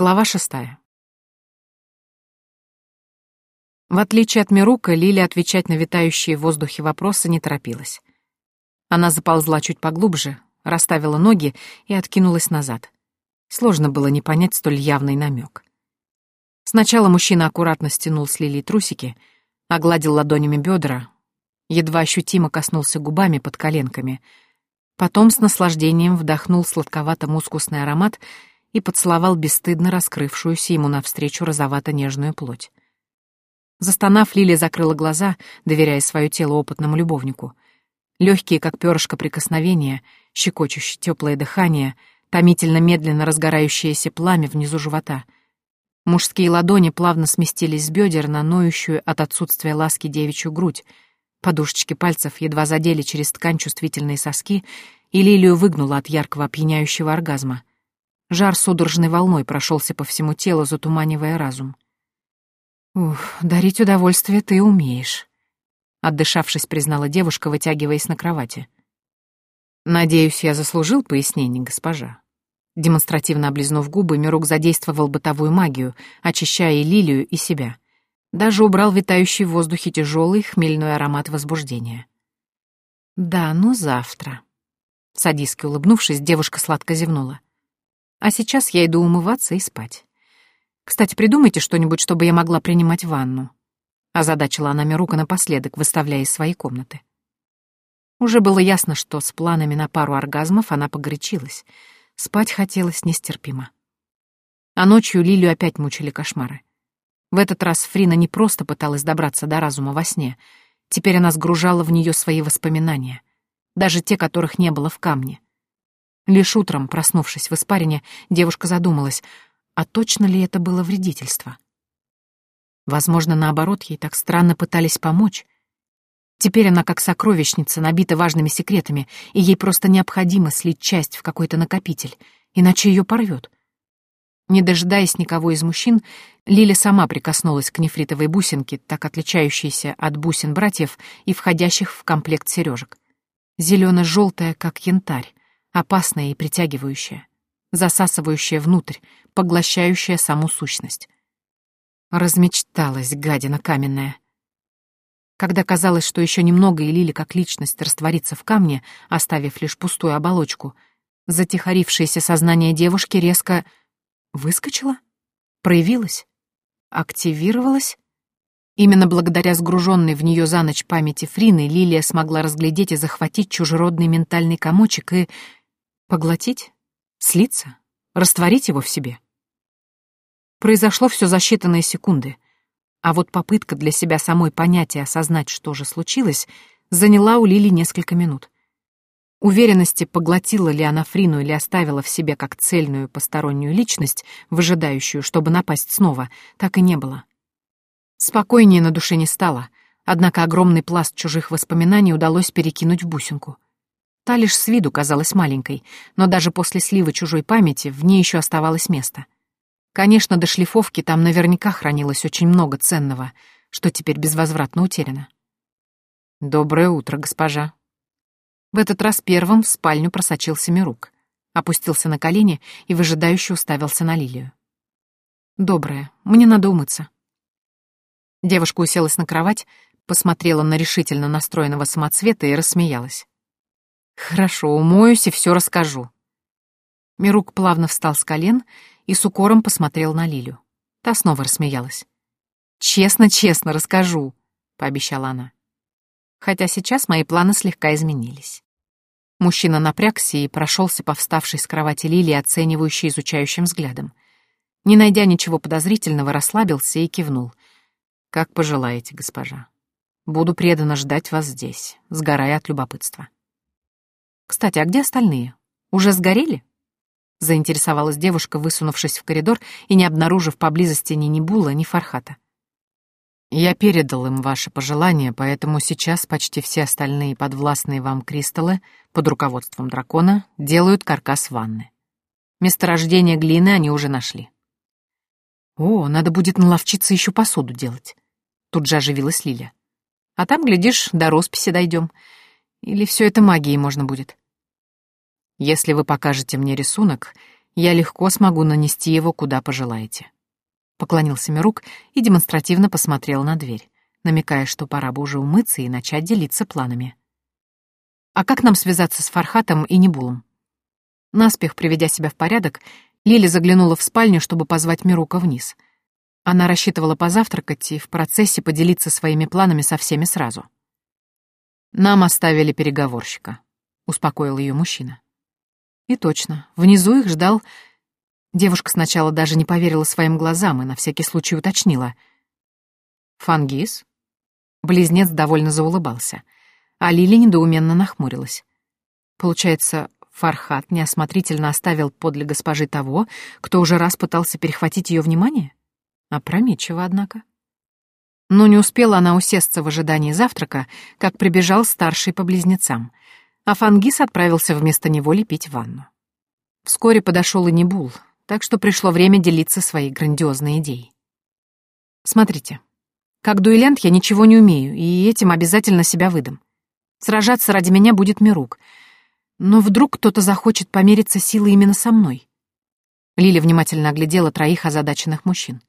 Глава шестая. В отличие от Мирука, Лили отвечать на витающие в воздухе вопросы не торопилась. Она заползла чуть поглубже, расставила ноги и откинулась назад. Сложно было не понять столь явный намек. Сначала мужчина аккуратно стянул с Лили трусики, огладил ладонями бедра, едва ощутимо коснулся губами под коленками, потом с наслаждением вдохнул сладковато-мускусный аромат и поцеловал бесстыдно раскрывшуюся ему навстречу розовато-нежную плоть. Застонав, Лили закрыла глаза, доверяя свое тело опытному любовнику. Легкие, как перышко прикосновения, щекочущее теплое дыхание, томительно медленно разгорающееся пламя внизу живота. Мужские ладони плавно сместились с бедер на ноющую от отсутствия ласки девичью грудь. Подушечки пальцев едва задели через ткань чувствительные соски, и Лилию выгнула от яркого опьяняющего оргазма. Жар судорожной волной прошелся по всему телу, затуманивая разум. «Ух, дарить удовольствие ты умеешь», — отдышавшись, признала девушка, вытягиваясь на кровати. «Надеюсь, я заслужил пояснение, госпожа». Демонстративно облизнув губы, Мирук задействовал бытовую магию, очищая и лилию, и себя. Даже убрал витающий в воздухе тяжелый хмельной аромат возбуждения. «Да, ну завтра». Садистски улыбнувшись, девушка сладко зевнула. «А сейчас я иду умываться и спать». Кстати, придумайте что-нибудь, чтобы я могла принимать ванну. Озадачила она Мирука напоследок, выставляя из своей комнаты. Уже было ясно, что с планами на пару оргазмов она погорячилась. Спать хотелось нестерпимо. А ночью Лилию опять мучили кошмары. В этот раз Фрина не просто пыталась добраться до разума во сне. Теперь она сгружала в нее свои воспоминания, даже те, которых не было в камне. Лишь утром, проснувшись в испарине, девушка задумалась — а точно ли это было вредительство? Возможно, наоборот, ей так странно пытались помочь. Теперь она как сокровищница, набита важными секретами, и ей просто необходимо слить часть в какой-то накопитель, иначе ее порвет. Не дожидаясь никого из мужчин, Лиля сама прикоснулась к нефритовой бусинке, так отличающейся от бусин братьев и входящих в комплект сережек. Зелено-желтая, как янтарь, опасная и притягивающая засасывающая внутрь, поглощающая саму сущность. Размечталась гадина каменная. Когда казалось, что еще немного и Лили как личность растворится в камне, оставив лишь пустую оболочку, затихарившееся сознание девушки резко выскочило, проявилось, активировалось. Именно благодаря сгруженной в нее за ночь памяти Фрины Лилия смогла разглядеть и захватить чужеродный ментальный комочек и... поглотить? Слиться? Растворить его в себе? Произошло все за считанные секунды, а вот попытка для себя самой понять и осознать, что же случилось, заняла у Лили несколько минут. Уверенности, поглотила ли она Фрину или оставила в себе как цельную постороннюю личность, выжидающую, чтобы напасть снова, так и не было. Спокойнее на душе не стало, однако огромный пласт чужих воспоминаний удалось перекинуть в бусинку — Та лишь с виду казалась маленькой, но даже после сливы чужой памяти в ней еще оставалось место. Конечно, до шлифовки там наверняка хранилось очень много ценного, что теперь безвозвратно утеряно. «Доброе утро, госпожа». В этот раз первым в спальню просочился Мирук, опустился на колени и выжидающе уставился на Лилию. «Доброе. Мне надо умыться». Девушка уселась на кровать, посмотрела на решительно настроенного самоцвета и рассмеялась. «Хорошо, умоюсь и все расскажу». Мирук плавно встал с колен и с укором посмотрел на Лилю. Та снова рассмеялась. «Честно, честно расскажу», — пообещала она. Хотя сейчас мои планы слегка изменились. Мужчина напрягся и прошелся по вставшей с кровати Лили, оценивающей изучающим взглядом. Не найдя ничего подозрительного, расслабился и кивнул. «Как пожелаете, госпожа. Буду преданно ждать вас здесь, сгорая от любопытства». Кстати, а где остальные? Уже сгорели? Заинтересовалась девушка, высунувшись в коридор и не обнаружив поблизости ни Небула, ни Фархата. Я передал им ваши пожелания, поэтому сейчас почти все остальные подвластные вам кристаллы под руководством дракона делают каркас ванны. Месторождение глины они уже нашли. О, надо будет наловчиться еще посуду делать. Тут же оживилась Лиля. А там, глядишь, до росписи дойдем. Или все это магией можно будет? Если вы покажете мне рисунок, я легко смогу нанести его, куда пожелаете. Поклонился Мирук и демонстративно посмотрел на дверь, намекая, что пора бы уже умыться и начать делиться планами. «А как нам связаться с Фархатом и Небулом?» Наспех приведя себя в порядок, Лили заглянула в спальню, чтобы позвать Мирука вниз. Она рассчитывала позавтракать и в процессе поделиться своими планами со всеми сразу. «Нам оставили переговорщика», — успокоил ее мужчина. И точно, внизу их ждал... Девушка сначала даже не поверила своим глазам и на всякий случай уточнила. «Фангис?» Близнец довольно заулыбался, а Лили недоуменно нахмурилась. Получается, Фархат неосмотрительно оставил подле госпожи того, кто уже раз пытался перехватить ее внимание? Опрометчиво, однако. Но не успела она усесться в ожидании завтрака, как прибежал старший по близнецам — а Фангис отправился вместо него лепить ванну. Вскоре подошел и Небул, так что пришло время делиться своей грандиозной идеей. Смотрите, как дуэлянт я ничего не умею, и этим обязательно себя выдам. Сражаться ради меня будет Мирук. Но вдруг кто-то захочет помериться силой именно со мной. Лиля внимательно оглядела троих озадаченных мужчин.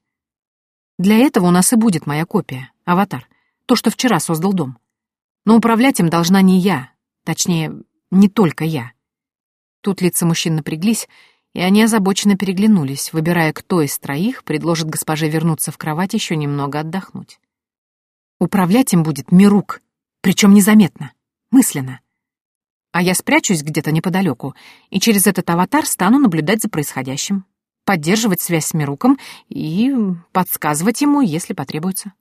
Для этого у нас и будет моя копия, аватар, то, что вчера создал дом. Но управлять им должна не я, Точнее, не только я. Тут лица мужчин напряглись, и они озабоченно переглянулись, выбирая, кто из троих предложит госпоже вернуться в кровать еще немного отдохнуть. Управлять им будет Мирук, причем незаметно, мысленно. А я спрячусь где-то неподалеку, и через этот аватар стану наблюдать за происходящим, поддерживать связь с Мируком и подсказывать ему, если потребуется.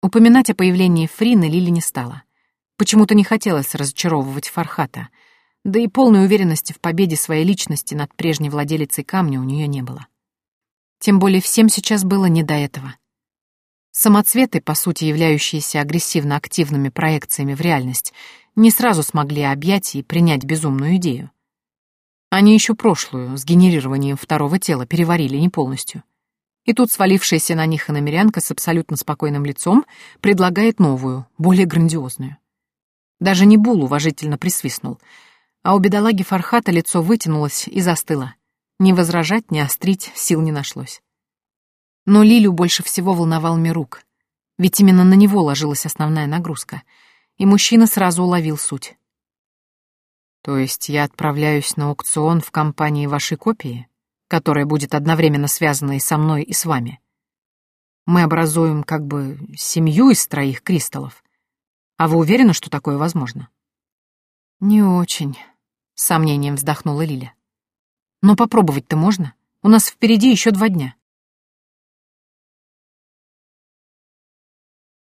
Упоминать о появлении Фрины Лили не стала. Почему-то не хотелось разочаровывать Фархата, да и полной уверенности в победе своей личности над прежней владелицей камня у нее не было. Тем более всем сейчас было не до этого. Самоцветы, по сути являющиеся агрессивно-активными проекциями в реальность, не сразу смогли объять и принять безумную идею. Они еще прошлую, с генерированием второго тела, переварили не полностью. И тут свалившаяся на них иномерянка с абсолютно спокойным лицом предлагает новую, более грандиозную. Даже не Бул уважительно присвистнул, а у бедолаги Фархата лицо вытянулось и застыло. Ни возражать, ни острить сил не нашлось. Но Лилю больше всего волновал Мирук, ведь именно на него ложилась основная нагрузка, и мужчина сразу уловил суть. «То есть я отправляюсь на аукцион в компании вашей копии, которая будет одновременно связана и со мной, и с вами? Мы образуем как бы семью из троих кристаллов, а вы уверены, что такое возможно?» «Не очень», — с сомнением вздохнула Лиля. «Но попробовать-то можно. У нас впереди еще два дня».